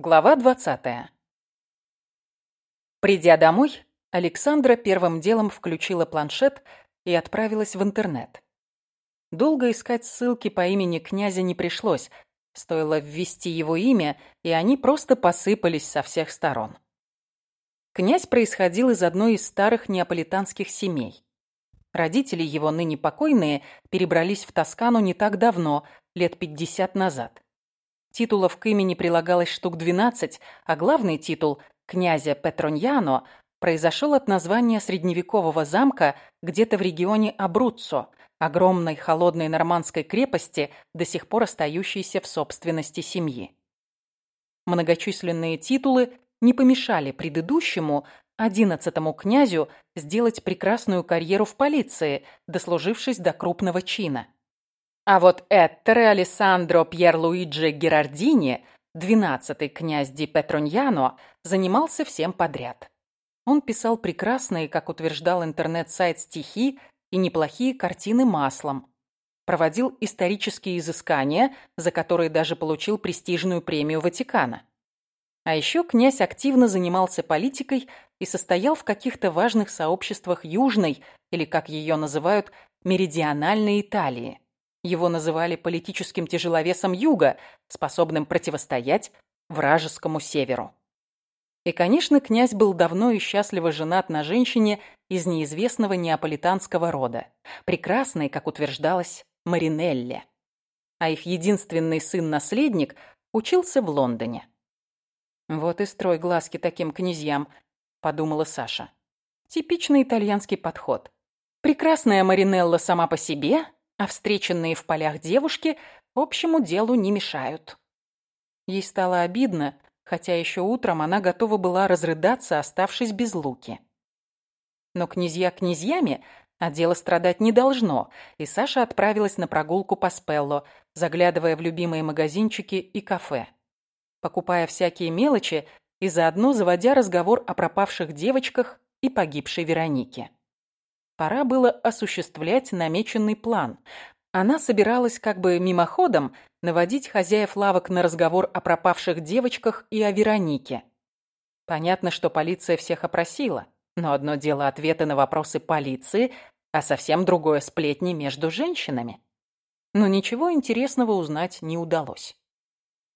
Глава 20. Придя домой, Александра первым делом включила планшет и отправилась в интернет. Долго искать ссылки по имени князя не пришлось, стоило ввести его имя, и они просто посыпались со всех сторон. Князь происходил из одной из старых неаполитанских семей. Родители его, ныне покойные, перебрались в Тоскану не так давно, лет 50 назад. Титулов к имени прилагалось штук 12, а главный титул князя Петроньяно произошел от названия средневекового замка где-то в регионе Абруццо, огромной холодной нормандской крепости, до сих пор остающейся в собственности семьи. Многочисленные титулы не помешали предыдущему, одиннадцатому князю, сделать прекрасную карьеру в полиции, дослужившись до крупного чина. А вот Эттере Алессандро Пьерлуиджи Герардини, двенадцатый князь Ди Петроньяно, занимался всем подряд. Он писал прекрасные, как утверждал интернет-сайт, стихи и неплохие картины маслом. Проводил исторические изыскания, за которые даже получил престижную премию Ватикана. А еще князь активно занимался политикой и состоял в каких-то важных сообществах Южной, или, как ее называют, Меридиональной Италии. Его называли политическим тяжеловесом Юга, способным противостоять вражескому северу. И, конечно, князь был давно и счастливо женат на женщине из неизвестного неаполитанского рода, прекрасной, как утверждалось, Маринелле. А их единственный сын-наследник учился в Лондоне. «Вот и строй глазки таким князьям», — подумала Саша. Типичный итальянский подход. Прекрасная Маринелла сама по себе, а встреченные в полях девушки общему делу не мешают. Ей стало обидно, хотя еще утром она готова была разрыдаться, оставшись без луки. Но князья князьями, а дело страдать не должно, и Саша отправилась на прогулку по Спелло, заглядывая в любимые магазинчики и кафе. Покупая всякие мелочи и заодно заводя разговор о пропавших девочках и погибшей Веронике. Пора было осуществлять намеченный план. Она собиралась как бы мимоходом наводить хозяев лавок на разговор о пропавших девочках и о Веронике. Понятно, что полиция всех опросила, но одно дело ответы на вопросы полиции, а совсем другое сплетни между женщинами. Но ничего интересного узнать не удалось.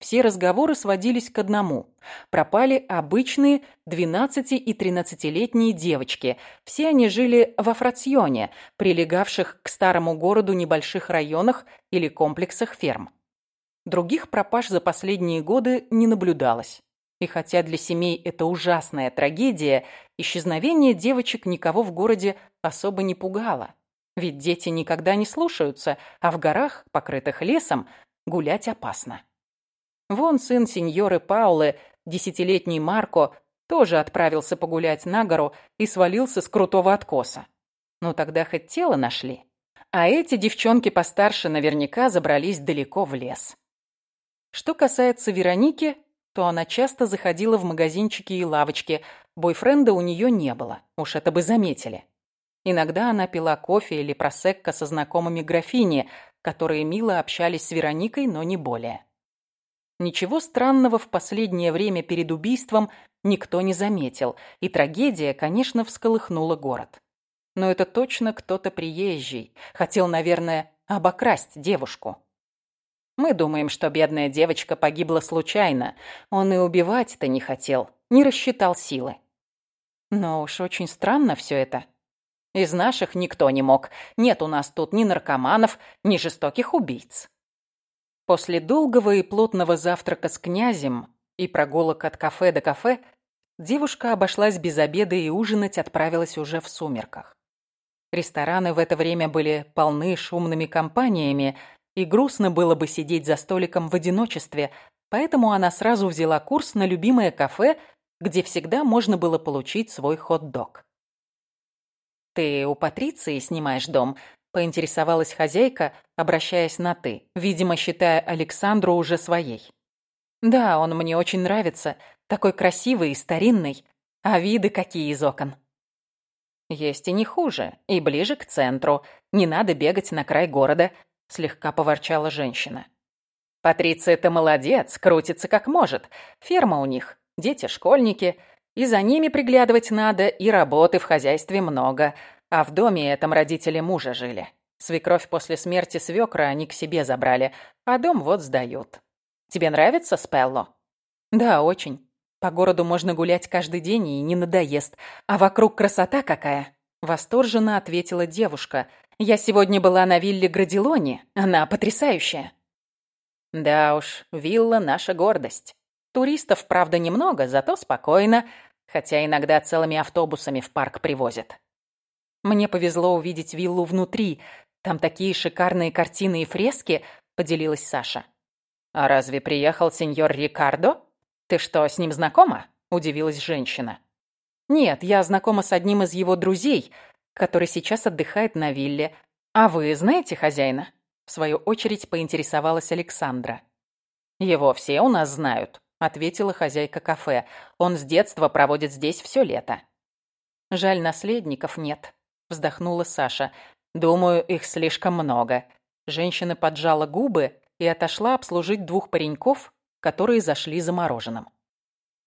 Все разговоры сводились к одному. Пропали обычные 12- и 13-летние девочки. Все они жили во Фрационе, прилегавших к старому городу небольших районах или комплексах ферм. Других пропаж за последние годы не наблюдалось. И хотя для семей это ужасная трагедия, исчезновение девочек никого в городе особо не пугало. Ведь дети никогда не слушаются, а в горах, покрытых лесом, гулять опасно. Вон сын сеньоры Паулы, десятилетний Марко, тоже отправился погулять на гору и свалился с крутого откоса. Ну тогда хоть тело нашли. А эти девчонки постарше наверняка забрались далеко в лес. Что касается Вероники, то она часто заходила в магазинчики и лавочки. Бойфренда у нее не было, уж это бы заметили. Иногда она пила кофе или просекко со знакомыми графини, которые мило общались с Вероникой, но не более. Ничего странного в последнее время перед убийством никто не заметил, и трагедия, конечно, всколыхнула город. Но это точно кто-то приезжий. Хотел, наверное, обокрасть девушку. Мы думаем, что бедная девочка погибла случайно. Он и убивать-то не хотел, не рассчитал силы. Но уж очень странно все это. Из наших никто не мог. Нет у нас тут ни наркоманов, ни жестоких убийц. После долгого и плотного завтрака с князем и прогулок от кафе до кафе девушка обошлась без обеда и ужинать отправилась уже в сумерках. Рестораны в это время были полны шумными компаниями, и грустно было бы сидеть за столиком в одиночестве, поэтому она сразу взяла курс на любимое кафе, где всегда можно было получить свой хот-дог. «Ты у Патриции снимаешь дом?» Поинтересовалась хозяйка, обращаясь на «ты», видимо, считая Александру уже своей. «Да, он мне очень нравится, такой красивый и старинный, а виды какие из окон». «Есть и не хуже, и ближе к центру, не надо бегать на край города», слегка поворчала женщина. Патриция-то молодец, крутится как может. Ферма у них, дети-школьники. И за ними приглядывать надо, и работы в хозяйстве много. А в доме этом родители мужа жили. Свекровь после смерти свекра они к себе забрали, а дом вот сдают. Тебе нравится Спелло? Да, очень. По городу можно гулять каждый день и не надоест. А вокруг красота какая? Восторженно ответила девушка. Я сегодня была на вилле Градилони. Она потрясающая. Да уж, вилла — наша гордость. Туристов, правда, немного, зато спокойно, хотя иногда целыми автобусами в парк привозят. Мне повезло увидеть виллу внутри. Там такие шикарные картины и фрески, поделилась Саша. А разве приехал сеньор Рикардо? Ты что, с ним знакома? Удивилась женщина. Нет, я знакома с одним из его друзей, который сейчас отдыхает на вилле. А вы знаете хозяина? В свою очередь поинтересовалась Александра. «Его все у нас знают», — ответила хозяйка кафе. «Он с детства проводит здесь все лето». «Жаль, наследников нет», — вздохнула Саша. «Думаю, их слишком много». Женщина поджала губы и отошла обслужить двух пареньков, которые зашли за мороженым.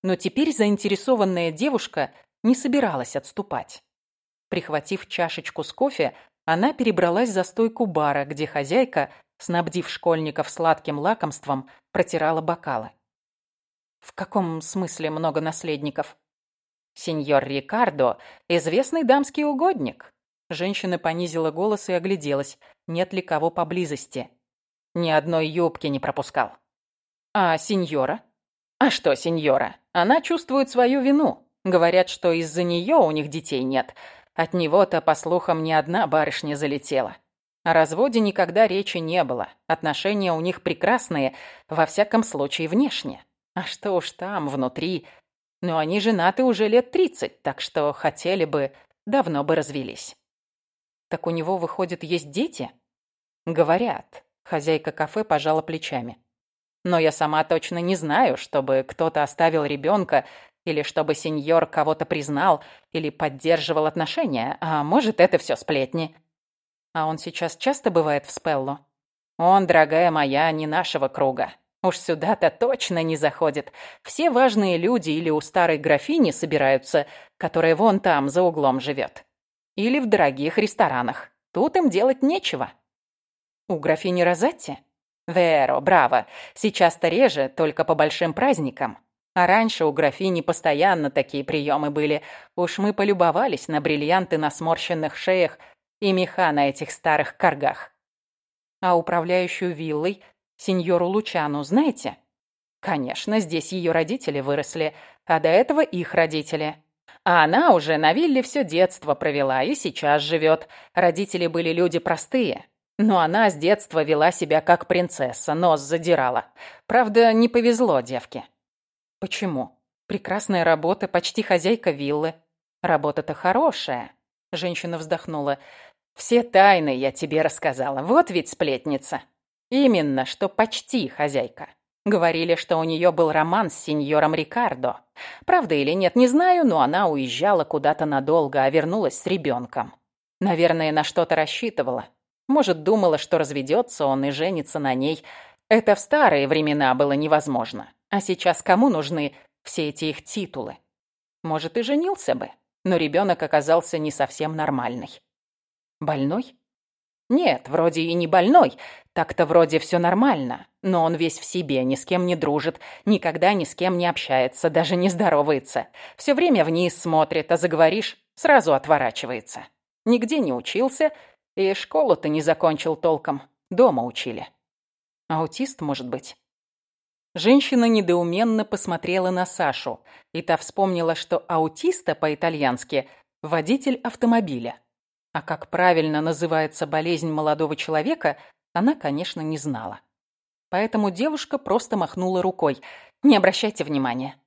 Но теперь заинтересованная девушка не собиралась отступать. Прихватив чашечку с кофе, она перебралась за стойку бара, где хозяйка, снабдив школьников сладким лакомством, протирала бокалы. «В каком смысле много наследников?» «Сеньор Рикардо – известный дамский угодник». Женщина понизила голос и огляделась, нет ли кого поблизости. Ни одной юбки не пропускал. «А сеньора?» «А что сеньора? Она чувствует свою вину. Говорят, что из-за нее у них детей нет. От него-то, по слухам, ни одна барышня залетела. О разводе никогда речи не было. Отношения у них прекрасные, во всяком случае, внешне. А что уж там, внутри. Но они женаты уже лет тридцать, так что хотели бы, давно бы развелись. Так у него, выходит, есть дети? Говорят. Хозяйка кафе пожала плечами. Но я сама точно не знаю, чтобы кто-то оставил ребенка или чтобы сеньор кого-то признал или поддерживал отношения. А может, это все сплетни. А он сейчас часто бывает в Спелло? Он, дорогая моя, не нашего круга. Уж сюда-то точно не заходит. Все важные люди или у старой графини собираются, которая вон там, за углом живет. Или в дорогих ресторанах. Тут им делать нечего. У графини Розетти? Веро, браво. Сейчас-то реже, только по большим праздникам. А раньше у графини постоянно такие приемы были. Уж мы полюбовались на бриллианты на сморщенных шеях и меха на этих старых каргах. А управляющую виллой, сеньору Лучану, знаете? Конечно, здесь ее родители выросли, а до этого их родители. А она уже на вилле все детство провела и сейчас живет. Родители были люди простые. Но она с детства вела себя как принцесса, нос задирала. Правда, не повезло девке. Почему? Прекрасная работа, почти хозяйка виллы. Работа-то хорошая. Женщина вздохнула. Все тайны я тебе рассказала. Вот ведь сплетница. Именно, что почти хозяйка. Говорили, что у нее был роман с сеньором Рикардо. Правда или нет, не знаю, но она уезжала куда-то надолго, а вернулась с ребенком. Наверное, на что-то рассчитывала. Может, думала, что разведется он и женится на ней. Это в старые времена было невозможно. А сейчас кому нужны все эти их титулы? Может, и женился бы, но ребенок оказался не совсем нормальный. Больной? Нет, вроде и не больной. Так-то вроде все нормально. Но он весь в себе, ни с кем не дружит, никогда ни с кем не общается, даже не здоровается. Все время вниз смотрит, а заговоришь, сразу отворачивается. Нигде не учился и школу-то не закончил толком. Дома учили. Аутист, может быть? Женщина недоуменно посмотрела на Сашу, и та вспомнила, что аутиста по-итальянски – водитель автомобиля. А как правильно называется болезнь молодого человека, она, конечно, не знала. Поэтому девушка просто махнула рукой. «Не обращайте внимания».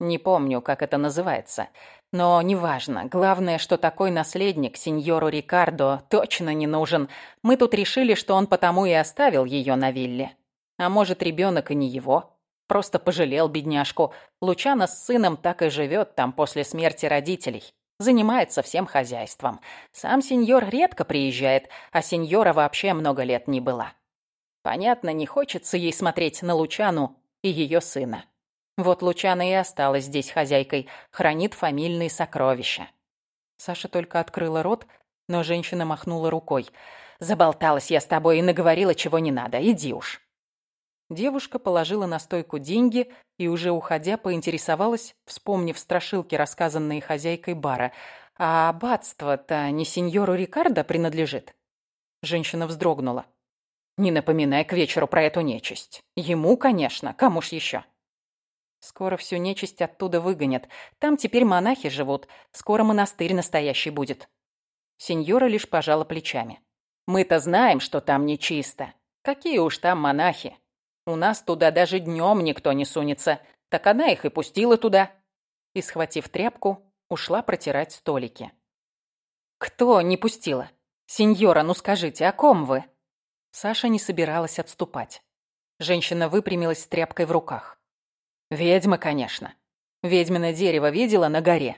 Не помню, как это называется. Но неважно. Главное, что такой наследник сеньору Рикардо точно не нужен. Мы тут решили, что он потому и оставил ее на вилле. А может, ребенок и не его. Просто пожалел бедняжку. Лучана с сыном так и живет там после смерти родителей. Занимается всем хозяйством. Сам сеньор редко приезжает, а сеньора вообще много лет не была. Понятно, не хочется ей смотреть на Лучану и ее сына. Вот Лучана и осталась здесь хозяйкой, хранит фамильные сокровища. Саша только открыла рот, но женщина махнула рукой. «Заболталась я с тобой и наговорила, чего не надо. Иди уж». Девушка положила на стойку деньги и, уже уходя, поинтересовалась, вспомнив страшилки, рассказанные хозяйкой бара. «А аббатство-то не сеньору Рикардо принадлежит?» Женщина вздрогнула. «Не напоминай к вечеру про эту нечисть. Ему, конечно, кому ж еще?» «Скоро всю нечисть оттуда выгонят. Там теперь монахи живут. Скоро монастырь настоящий будет». Сеньора лишь пожала плечами. «Мы-то знаем, что там нечисто. Какие уж там монахи. У нас туда даже днем никто не сунется. Так она их и пустила туда». И, схватив тряпку, ушла протирать столики. «Кто не пустила? Сеньора, ну скажите, о ком вы?» Саша не собиралась отступать. Женщина выпрямилась с тряпкой в руках. «Ведьма, конечно. Ведьмино дерево видела на горе.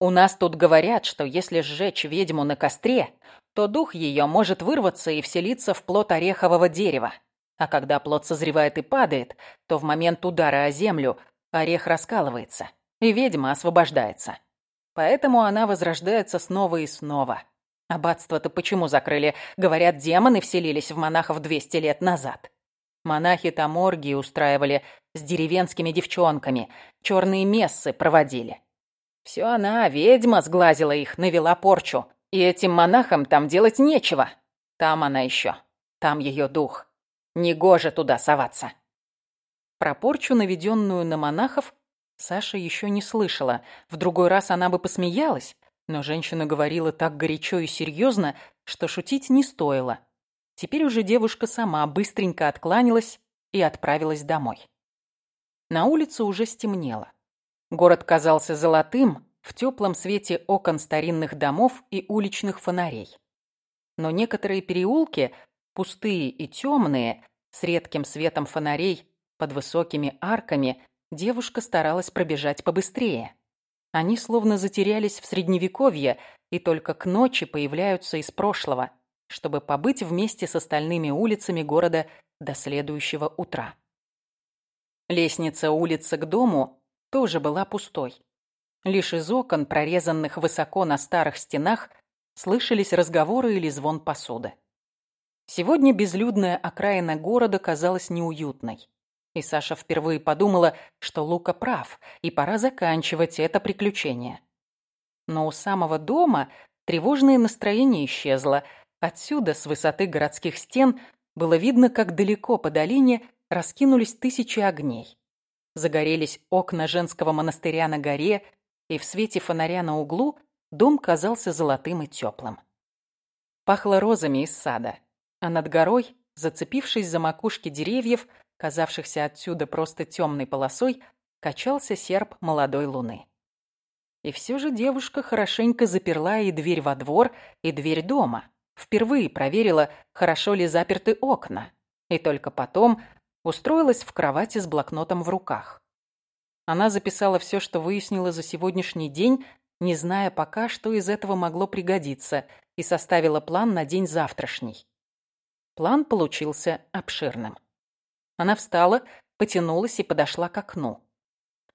У нас тут говорят, что если сжечь ведьму на костре, то дух ее может вырваться и вселиться в плод орехового дерева. А когда плод созревает и падает, то в момент удара о землю орех раскалывается, и ведьма освобождается. Поэтому она возрождается снова и снова. Аббатство-то почему закрыли? Говорят, демоны вселились в монахов 200 лет назад. Монахи там оргии устраивали с деревенскими девчонками, черные мессы проводили. Все она, ведьма, сглазила их, навела порчу. И этим монахам там делать нечего. Там она еще. Там ее дух. Негоже туда соваться. Про порчу, наведенную на монахов, Саша еще не слышала. В другой раз она бы посмеялась, но женщина говорила так горячо и серьезно, что шутить не стоило. Теперь уже девушка сама быстренько откланялась и отправилась домой. На улице уже стемнело. Город казался золотым в теплом свете окон старинных домов и уличных фонарей. Но некоторые переулки пустые и темные, с редким светом фонарей под высокими арками, девушка старалась пробежать побыстрее. Они словно затерялись в средневековье и только к ночи появляются из прошлого, чтобы побыть вместе с остальными улицами города до следующего утра. Лестница улицы к дому тоже была пустой. Лишь из окон, прорезанных высоко на старых стенах, слышались разговоры или звон посуды. Сегодня безлюдная окраина города казалась неуютной. И Саша впервые подумала, что Лука прав, и пора заканчивать это приключение. Но у самого дома тревожное настроение исчезло. Отсюда, с высоты городских стен, было видно, как далеко по долине раскинулись тысячи огней. Загорелись окна женского монастыря на горе, и в свете фонаря на углу дом казался золотым и теплым. Пахло розами из сада а над горой, зацепившись за макушки деревьев, казавшихся отсюда просто темной полосой, качался серп молодой луны. И все же девушка хорошенько заперла и дверь во двор, и дверь дома. Впервые проверила, хорошо ли заперты окна. И только потом устроилась в кровати с блокнотом в руках. Она записала все, что выяснила за сегодняшний день, не зная пока, что из этого могло пригодиться, и составила план на день завтрашний. План получился обширным. Она встала, потянулась и подошла к окну.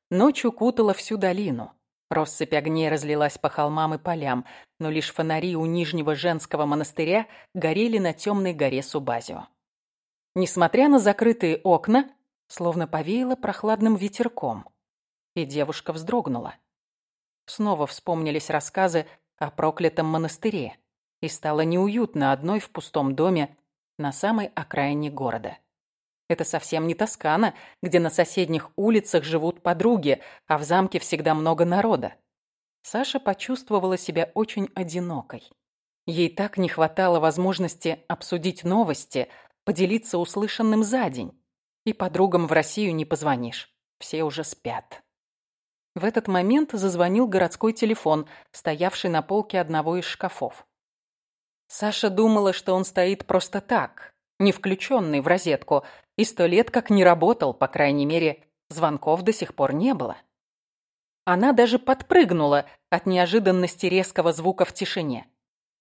Ночь укутала всю долину. Россыпь огней разлилась по холмам и полям, но лишь фонари у Нижнего женского монастыря горели на темной горе Субазио. Несмотря на закрытые окна, словно повеяло прохладным ветерком, и девушка вздрогнула. Снова вспомнились рассказы о проклятом монастыре, и стало неуютно одной в пустом доме на самой окраине города. Это совсем не Тоскана, где на соседних улицах живут подруги, а в замке всегда много народа. Саша почувствовала себя очень одинокой. Ей так не хватало возможности обсудить новости, поделиться услышанным за день. И подругам в Россию не позвонишь. Все уже спят. В этот момент зазвонил городской телефон, стоявший на полке одного из шкафов. Саша думала, что он стоит просто так, не включенный в розетку, и сто лет как не работал, по крайней мере, звонков до сих пор не было. Она даже подпрыгнула от неожиданности резкого звука в тишине.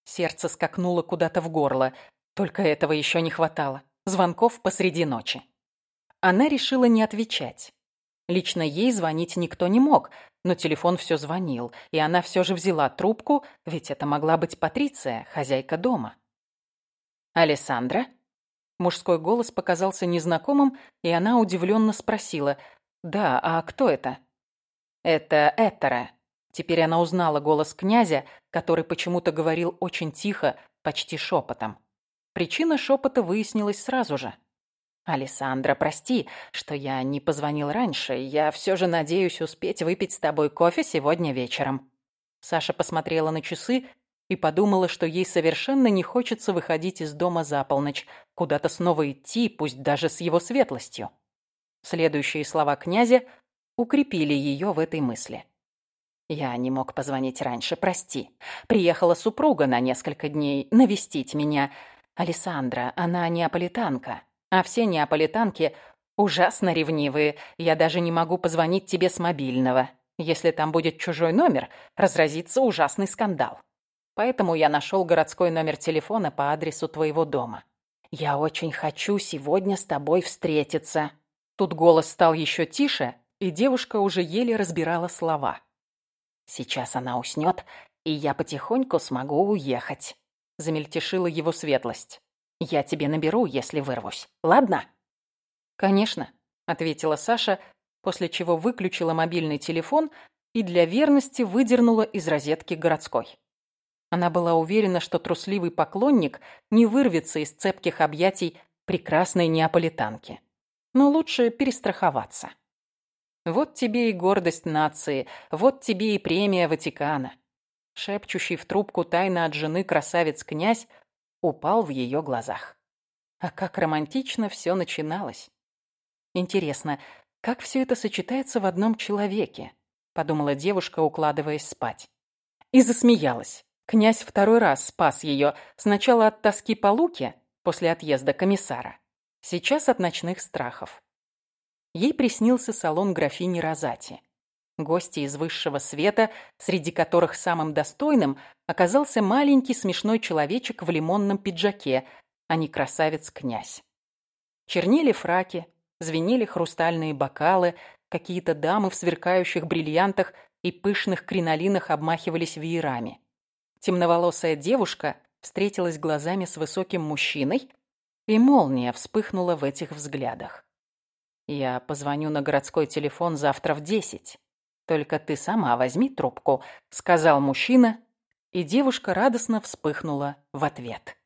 Сердце скакнуло куда-то в горло, только этого еще не хватало. звонков посреди ночи. Она решила не отвечать. Лично ей звонить никто не мог, но телефон все звонил, и она все же взяла трубку, ведь это могла быть Патриция, хозяйка дома. «Алессандра?» Мужской голос показался незнакомым, и она удивленно спросила. «Да, а кто это?» «Это Этера». Теперь она узнала голос князя, который почему-то говорил очень тихо, почти шепотом. Причина шепота выяснилась сразу же. «Алессандра, прости, что я не позвонил раньше. Я все же надеюсь успеть выпить с тобой кофе сегодня вечером». Саша посмотрела на часы и подумала, что ей совершенно не хочется выходить из дома за полночь, куда-то снова идти, пусть даже с его светлостью. Следующие слова князя укрепили ее в этой мысли. «Я не мог позвонить раньше, прости. Приехала супруга на несколько дней навестить меня. Алессандра, она неаполитанка. А все неаполитанки ужасно ревнивые. Я даже не могу позвонить тебе с мобильного. Если там будет чужой номер, разразится ужасный скандал. Поэтому я нашел городской номер телефона по адресу твоего дома. Я очень хочу сегодня с тобой встретиться. Тут голос стал еще тише, и девушка уже еле разбирала слова. Сейчас она уснет, и я потихоньку смогу уехать. Замельтешила его светлость. Я тебе наберу, если вырвусь. Ладно?» «Конечно», — ответила Саша, после чего выключила мобильный телефон и для верности выдернула из розетки городской. Она была уверена, что трусливый поклонник не вырвется из цепких объятий прекрасной неаполитанки. Но лучше перестраховаться. Вот тебе и гордость нации, вот тебе и премия Ватикана. Шепчущий в трубку тайно от жены красавец-князь упал в ее глазах. А как романтично все начиналось. Интересно, как все это сочетается в одном человеке? Подумала девушка, укладываясь спать. И засмеялась. Князь второй раз спас ее. Сначала от тоски по Луке, после отъезда комиссара. Сейчас от ночных страхов. Ей приснился салон графини Розати гости из высшего света, среди которых самым достойным оказался маленький смешной человечек в лимонном пиджаке, а не красавец-князь. Чернили фраки, звенели хрустальные бокалы, какие-то дамы в сверкающих бриллиантах и пышных кринолинах обмахивались веерами. Темноволосая девушка встретилась глазами с высоким мужчиной, и молния вспыхнула в этих взглядах. «Я позвоню на городской телефон завтра в десять. «Только ты сама возьми трубку», — сказал мужчина, и девушка радостно вспыхнула в ответ.